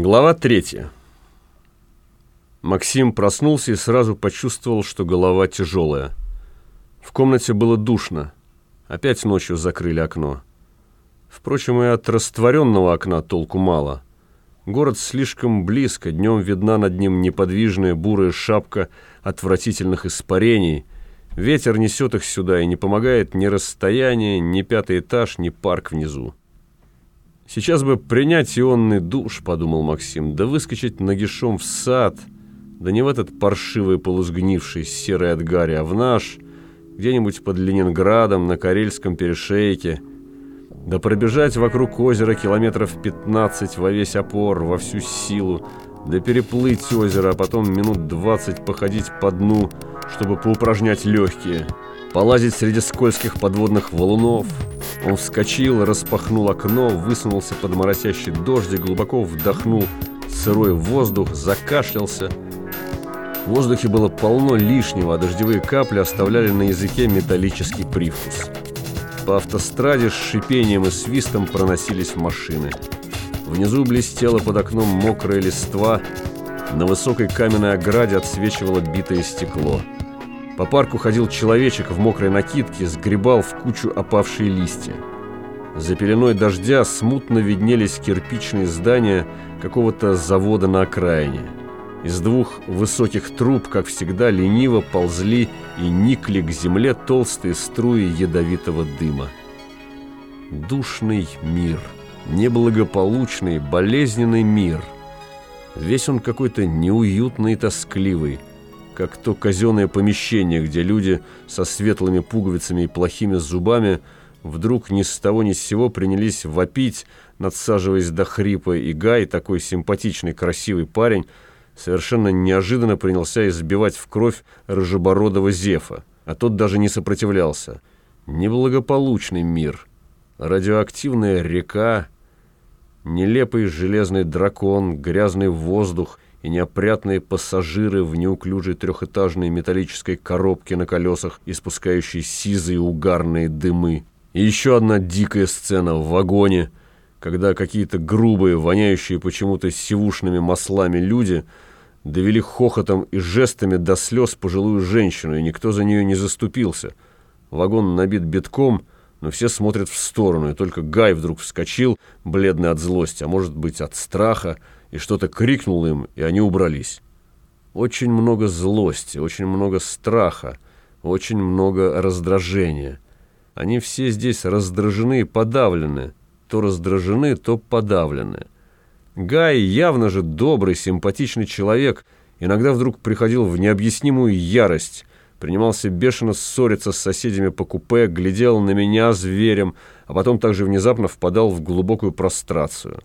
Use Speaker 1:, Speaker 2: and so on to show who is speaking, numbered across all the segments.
Speaker 1: Глава третья. Максим проснулся и сразу почувствовал, что голова тяжелая. В комнате было душно. Опять ночью закрыли окно. Впрочем, и от растворенного окна толку мало. Город слишком близко, днем видна над ним неподвижная бурая шапка отвратительных испарений. Ветер несет их сюда и не помогает ни расстояние, ни пятый этаж, ни парк внизу. Сейчас бы принять ионный душ, подумал Максим, да выскочить нагишом в сад, да не в этот паршивый полусгнивший серый от гари, а в наш, где-нибудь под Ленинградом, на Карельском перешейке, да пробежать вокруг озера километров 15 во весь опор, во всю силу, да переплыть озеро, а потом минут 20 походить по дну, чтобы поупражнять легкие, полазить среди скользких подводных валунов, он вскочил, распахнул окно, высунулся под моросящий дождь и глубоко вдохнул сырой воздух, закашлялся. В воздухе было полно лишнего, а дождевые капли оставляли на языке металлический привкус. По автостраде с шипением и свистом проносились машины. Внизу блестело под окном мокрая листва, на высокой каменной ограде отсвечивало битое стекло. По парку ходил человечек в мокрой накидке, сгребал в кучу опавшие листья. За пеленой дождя смутно виднелись кирпичные здания какого-то завода на окраине. Из двух высоких труб, как всегда, лениво ползли и никли к земле толстые струи ядовитого дыма. Душный мир, неблагополучный, болезненный мир. Весь он какой-то неуютный и тоскливый, как то казенное помещение, где люди со светлыми пуговицами и плохими зубами вдруг ни с того ни с сего принялись вопить, надсаживаясь до хрипа, и Гай, такой симпатичный, красивый парень, совершенно неожиданно принялся избивать в кровь рыжебородого Зефа, а тот даже не сопротивлялся. Неблагополучный мир, радиоактивная река, нелепый железный дракон, грязный воздух — и неопрятные пассажиры в неуклюжей трехэтажной металлической коробке на колесах, испускающей сизые угарные дымы. И еще одна дикая сцена в вагоне, когда какие-то грубые, воняющие почему-то сивушными маслами люди довели хохотом и жестами до слез пожилую женщину, и никто за нее не заступился. Вагон набит битком, но все смотрят в сторону, и только Гай вдруг вскочил, бледный от злости, а может быть от страха, и что-то крикнул им, и они убрались. Очень много злости, очень много страха, очень много раздражения. Они все здесь раздражены и подавлены. То раздражены, то подавлены. Гай явно же добрый, симпатичный человек, иногда вдруг приходил в необъяснимую ярость, принимался бешено ссориться с соседями по купе, глядел на меня зверем, а потом также внезапно впадал в глубокую прострацию.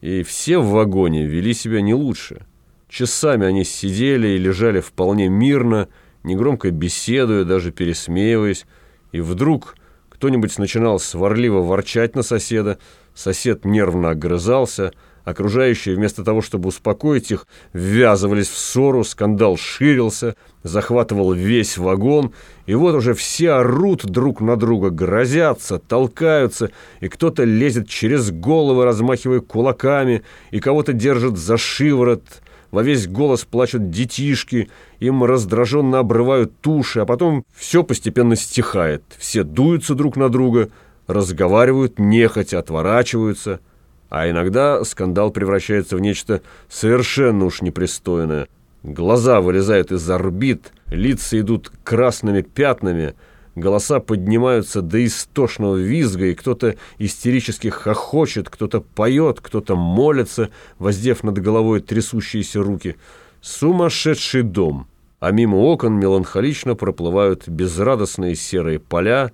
Speaker 1: И все в вагоне вели себя не лучше. Часами они сидели и лежали вполне мирно, негромко беседуя, даже пересмеиваясь, и вдруг кто-нибудь начинал сварливо ворчать на соседа, сосед нервно огрызался – Окружающие, вместо того, чтобы успокоить их, ввязывались в ссору, скандал ширился, захватывал весь вагон, и вот уже все орут друг на друга, грозятся, толкаются, и кто-то лезет через головы, размахивая кулаками, и кого-то держит за шиворот, во весь голос плачут детишки, им раздраженно обрывают туши, а потом все постепенно стихает, все дуются друг на друга, разговаривают нехотя, отворачиваются – а иногда скандал превращается в нечто совершенно уж непристойное. Глаза вылезают из орбит, лица идут красными пятнами, голоса поднимаются до истошного визга, и кто-то истерически хохочет, кто-то поет, кто-то молится, воздев над головой трясущиеся руки. Сумасшедший дом. А мимо окон меланхолично проплывают безрадостные серые поля,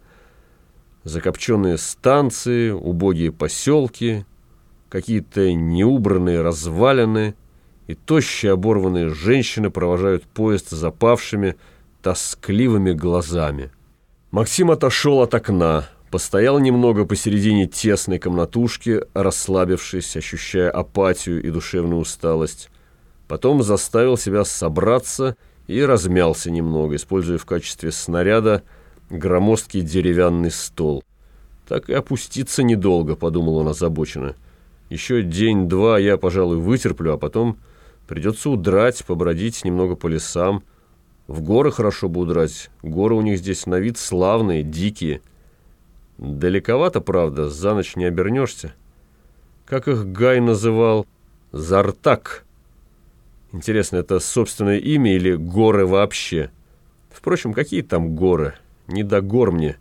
Speaker 1: закопченные станции, убогие поселки — какие-то неубранные развалины, и тощие оборванные женщины провожают поезд запавшими, тоскливыми глазами. Максим отошел от окна, постоял немного посередине тесной комнатушки, расслабившись, ощущая апатию и душевную усталость. Потом заставил себя собраться и размялся немного, используя в качестве снаряда громоздкий деревянный стол. «Так и опуститься недолго», — подумал он озабоченно. Еще день-два я, пожалуй, вытерплю, а потом придется удрать, побродить немного по лесам. В горы хорошо бы удрать. Горы у них здесь на вид славные, дикие. Далековато, правда, за ночь не обернешься. Как их Гай называл? Зартак. Интересно, это собственное имя или горы вообще? Впрочем, какие там горы? Не до гор мне.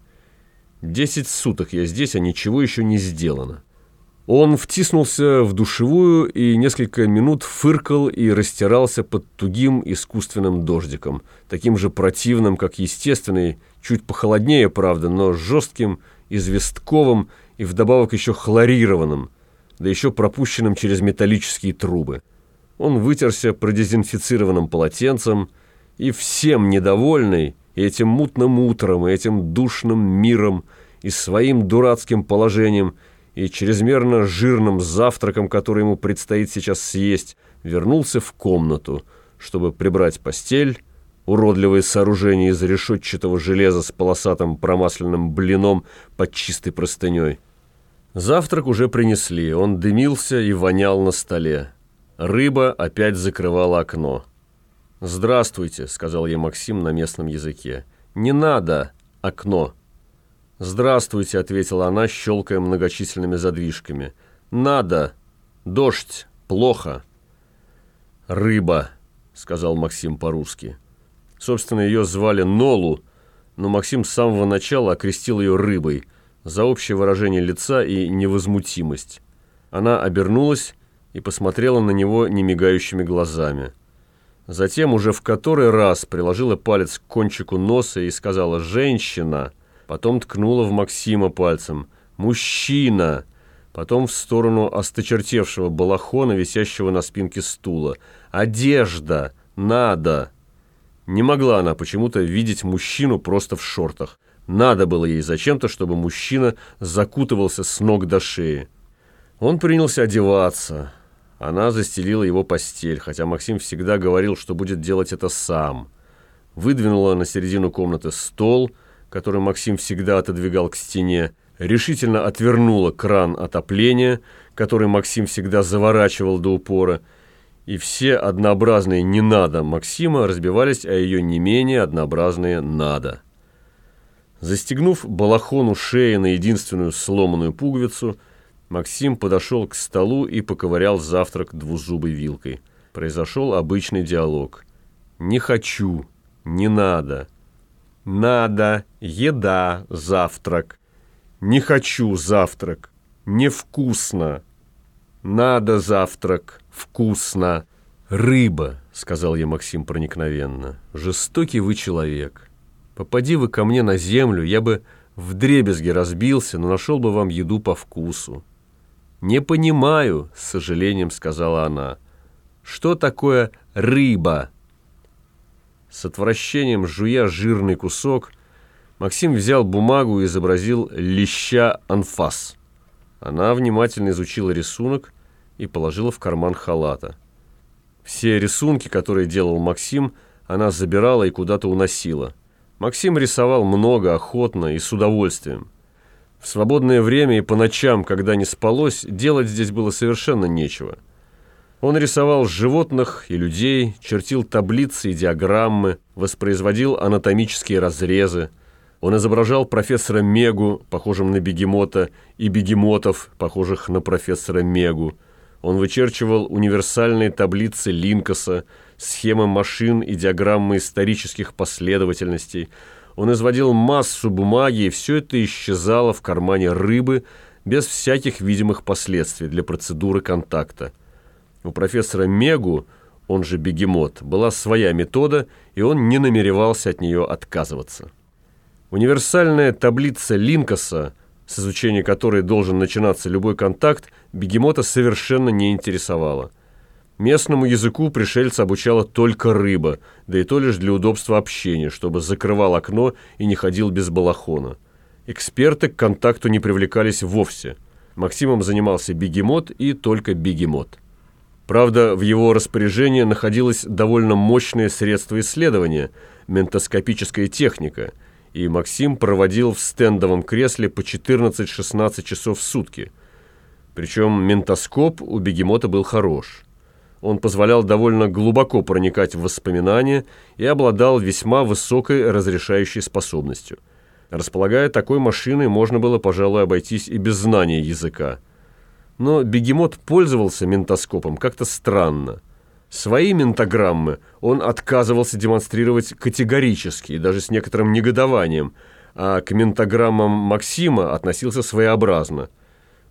Speaker 1: Десять суток я здесь, а ничего еще не сделано. Он втиснулся в душевую и несколько минут фыркал и растирался под тугим искусственным дождиком, таким же противным, как естественный, чуть похолоднее, правда, но жестким, известковым и вдобавок еще хлорированным, да еще пропущенным через металлические трубы. Он вытерся продезинфицированным полотенцем и всем недовольный, и этим мутным утром, и этим душным миром, и своим дурацким положением, и чрезмерно жирным завтраком, который ему предстоит сейчас съесть, вернулся в комнату, чтобы прибрать постель, уродливое сооружение из решетчатого железа с полосатым промасленным блином под чистой простыней. Завтрак уже принесли, он дымился и вонял на столе. Рыба опять закрывала окно. «Здравствуйте», — сказал я Максим на местном языке. «Не надо окно». «Здравствуйте», — ответила она, щелкая многочисленными задвижками. «Надо. Дождь. Плохо». «Рыба», — сказал Максим по-русски. Собственно, ее звали Нолу, но Максим с самого начала окрестил ее рыбой за общее выражение лица и невозмутимость. Она обернулась и посмотрела на него немигающими глазами. Затем уже в который раз приложила палец к кончику носа и сказала «Женщина!», потом ткнула в Максима пальцем «Мужчина!», потом в сторону осточертевшего балахона, висящего на спинке стула «Одежда! Надо!». Не могла она почему-то видеть мужчину просто в шортах. Надо было ей зачем-то, чтобы мужчина закутывался с ног до шеи. Он принялся одеваться. Она застелила его постель, хотя Максим всегда говорил, что будет делать это сам. Выдвинула на середину комнаты стол, который Максим всегда отодвигал к стене, решительно отвернула кран отопления, который Максим всегда заворачивал до упора, и все однообразные «не надо» Максима разбивались о ее не менее однообразные «надо». Застегнув балахону шеи на единственную сломанную пуговицу, Максим подошел к столу и поковырял завтрак двузубой вилкой. Произошел обычный диалог. «Не хочу, не надо». «Надо, еда, завтрак». «Не хочу завтрак, невкусно». «Надо завтрак, вкусно». «Рыба», — сказал я Максим проникновенно, — «жестокий вы человек. Попади вы ко мне на землю, я бы вдребезги разбился, но нашел бы вам еду по вкусу». «Не понимаю», — с сожалением сказала она. «Что такое рыба?» С отвращением жуя жирный кусок, Максим взял бумагу и изобразил леща анфас. Она внимательно изучила рисунок и положила в карман халата. Все рисунки, которые делал Максим, она забирала и куда-то уносила. Максим рисовал много, охотно и с удовольствием. В свободное время и по ночам, когда не спалось, делать здесь было совершенно нечего. Он рисовал животных и людей, чертил таблицы и диаграммы, воспроизводил анатомические разрезы. Он изображал профессора Мегу, похожим на бегемота, и бегемотов, похожих на профессора Мегу. Он вычерчивал универсальные таблицы Линкоса, схемы машин и диаграммы исторических последовательностей – он изводил массу бумаги, и все это исчезало в кармане рыбы без всяких видимых последствий для процедуры контакта. У профессора Мегу, он же бегемот, была своя метода, и он не намеревался от нее отказываться. Универсальная таблица Линкоса, с изучения которой должен начинаться любой контакт, бегемота совершенно не интересовала. Местному языку пришельца обучала только рыба, да и то лишь для удобства общения, чтобы закрывал окно и не ходил без балахона. Эксперты к контакту не привлекались вовсе. Максимом занимался бегемот и только бегемот. Правда, в его распоряжении находилось довольно мощное средство исследования – ментоскопическая техника, и Максим проводил в стендовом кресле по 14-16 часов в сутки – Причем ментоскоп у бегемота был хорош. Он позволял довольно глубоко проникать в воспоминания и обладал весьма высокой разрешающей способностью. Располагая такой машиной, можно было, пожалуй, обойтись и без знания языка. Но бегемот пользовался ментоскопом как-то странно. Свои ментограммы он отказывался демонстрировать категорически и даже с некоторым негодованием, а к ментограммам Максима относился своеобразно.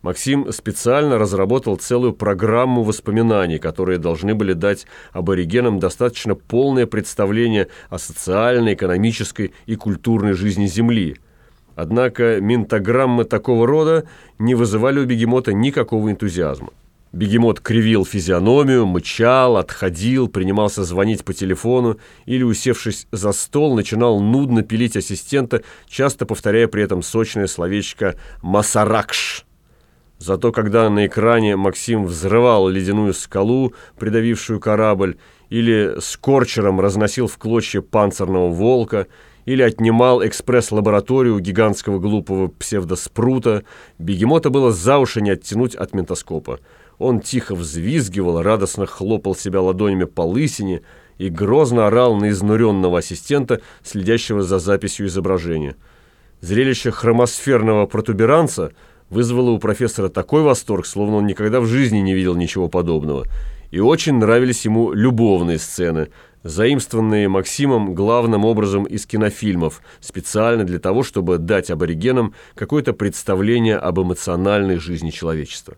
Speaker 1: Максим специально разработал целую программу воспоминаний, которые должны были дать аборигенам достаточно полное представление о социальной, экономической и культурной жизни Земли. Однако ментограммы такого рода не вызывали у бегемота никакого энтузиазма. Бегемот кривил физиономию, мычал, отходил, принимался звонить по телефону или, усевшись за стол, начинал нудно пилить ассистента, часто повторяя при этом сочное словечко «масаракш». Зато когда на экране Максим взрывал ледяную скалу, придавившую корабль, или с корчером разносил в клочья панцирного волка, или отнимал экспресс-лабораторию гигантского глупого псевдоспрута, бегемота было за уши не оттянуть от ментоскопа. Он тихо взвизгивал, радостно хлопал себя ладонями по лысине и грозно орал на изнуренного ассистента, следящего за записью изображения. Зрелище хромосферного протуберанца вызвало у профессора такой восторг, словно он никогда в жизни не видел ничего подобного. И очень нравились ему любовные сцены, заимствованные Максимом главным образом из кинофильмов, специально для того, чтобы дать аборигенам какое-то представление об эмоциональной жизни человечества.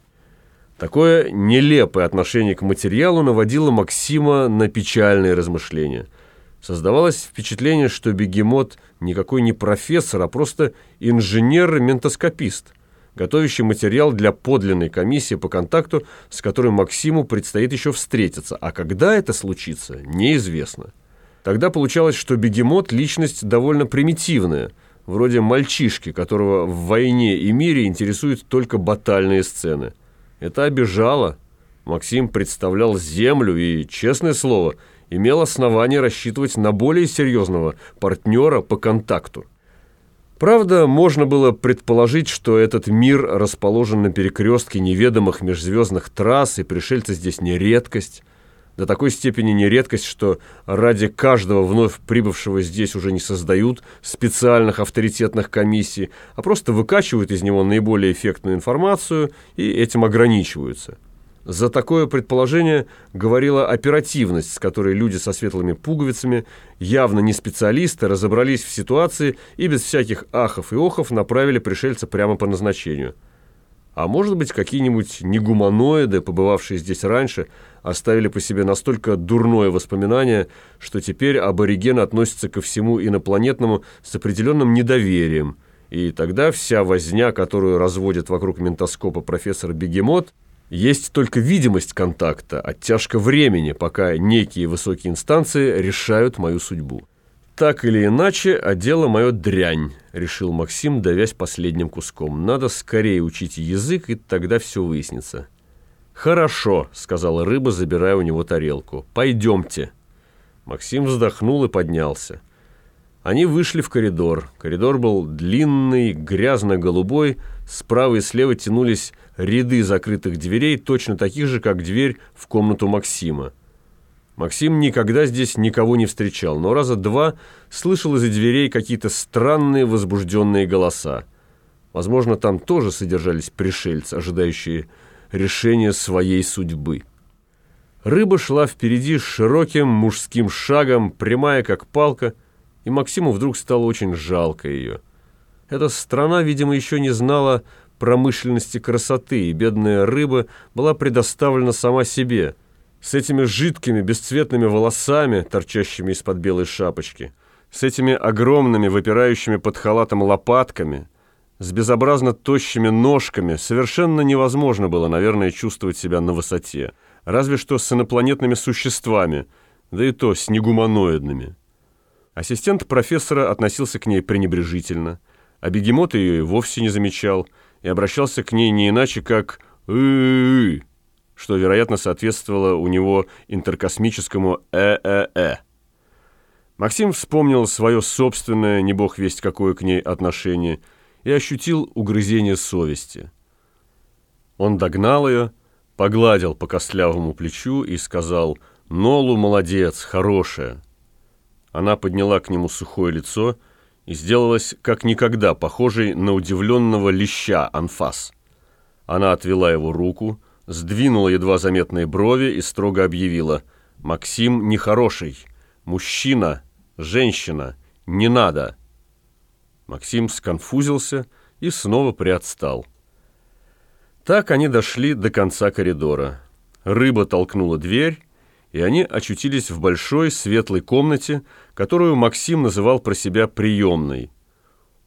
Speaker 1: Такое нелепое отношение к материалу наводило Максима на печальные размышления. Создавалось впечатление, что бегемот никакой не профессор, а просто инженер-ментоскопист, готовящий материал для подлинной комиссии по контакту, с которой Максиму предстоит еще встретиться, а когда это случится, неизвестно. Тогда получалось, что бегемот – личность довольно примитивная, вроде мальчишки, которого в войне и мире интересуют только батальные сцены – это обижало. Максим представлял землю и, честное слово, имел основание рассчитывать на более серьезного партнера по контакту. Правда, можно было предположить, что этот мир расположен на перекрестке неведомых межзвездных трасс, и пришельцы здесь не редкость – до такой степени не редкость, что ради каждого вновь прибывшего здесь уже не создают специальных авторитетных комиссий, а просто выкачивают из него наиболее эффектную информацию и этим ограничиваются. За такое предположение говорила оперативность, с которой люди со светлыми пуговицами, явно не специалисты, разобрались в ситуации и без всяких ахов и охов направили пришельца прямо по назначению. А может быть, какие-нибудь негуманоиды, побывавшие здесь раньше, оставили по себе настолько дурное воспоминание, что теперь абориген относится ко всему инопланетному с определенным недоверием. И тогда вся возня, которую разводит вокруг ментоскопа профессор Бегемот, есть только видимость контакта, оттяжка времени, пока некие высокие инстанции решают мою судьбу. «Так или иначе, а дело мое дрянь», — решил Максим, давясь последним куском. «Надо скорее учить язык, и тогда все выяснится». «Хорошо», — сказала рыба, забирая у него тарелку. «Пойдемте». Максим вздохнул и поднялся. Они вышли в коридор. Коридор был длинный, грязно-голубой. Справа и слева тянулись ряды закрытых дверей, точно таких же, как дверь в комнату Максима. Максим никогда здесь никого не встречал, но раза два слышал из-за дверей какие-то странные возбужденные голоса. Возможно, там тоже содержались пришельцы, ожидающие решения своей судьбы. Рыба шла впереди широким мужским шагом, прямая как палка, и Максиму вдруг стало очень жалко ее. Эта страна, видимо, еще не знала промышленности красоты, и бедная рыба была предоставлена сама себе – с этими жидкими бесцветными волосами, торчащими из-под белой шапочки, с этими огромными выпирающими под халатом лопатками, с безобразно тощими ножками совершенно невозможно было, наверное, чувствовать себя на высоте, разве что с инопланетными существами, да и то с негуманоидными. Ассистент профессора относился к ней пренебрежительно, а бегемот ее и вовсе не замечал и обращался к ней не иначе, как «ы-ы-ы», что, вероятно, соответствовало у него интеркосмическому «э-э-э». Максим вспомнил свое собственное, не бог весть какое к ней отношение, и ощутил угрызение совести. Он догнал ее, погладил по костлявому плечу и сказал «Нолу молодец, хорошая». Она подняла к нему сухое лицо и сделалась как никогда похожей на удивленного леща анфас. Она отвела его руку, сдвинула едва заметные брови и строго объявила «Максим нехороший, мужчина, женщина, не надо». Максим сконфузился и снова приотстал. Так они дошли до конца коридора. Рыба толкнула дверь, и они очутились в большой светлой комнате, которую Максим называл про себя приемной.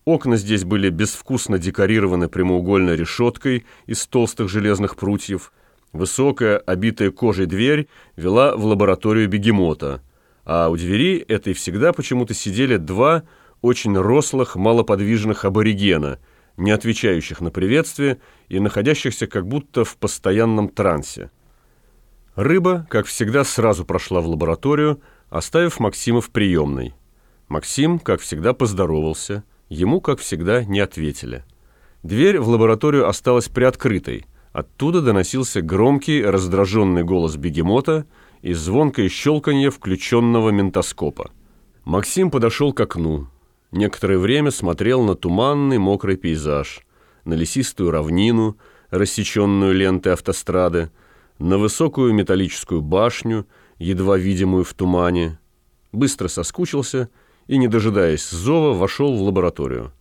Speaker 1: Окна здесь были безвкусно декорированы прямоугольной решеткой из толстых железных прутьев. Высокая, обитая кожей дверь вела в лабораторию бегемота, а у двери этой всегда почему-то сидели два очень рослых, малоподвижных аборигена – не отвечающих на приветствие и находящихся как будто в постоянном трансе. Рыба, как всегда, сразу прошла в лабораторию, оставив Максима в приемной. Максим, как всегда, поздоровался, ему, как всегда, не ответили. Дверь в лабораторию осталась приоткрытой, оттуда доносился громкий, раздраженный голос бегемота и звонкое щелканье включенного ментоскопа. Максим подошел к окну, Некоторое время смотрел на туманный мокрый пейзаж, на лесистую равнину, рассеченную лентой автострады, на высокую металлическую башню, едва видимую в тумане. Быстро соскучился и, не дожидаясь зова, вошел в лабораторию.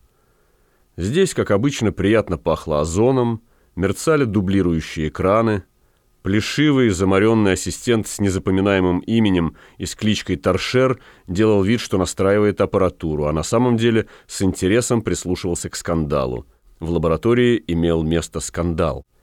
Speaker 1: Здесь, как обычно, приятно пахло озоном, мерцали дублирующие экраны, Плешивый, заморенный ассистент с незапоминаемым именем и с кличкой Торшер делал вид, что настраивает аппаратуру, а на самом деле с интересом прислушивался к скандалу. В лаборатории имел место скандал –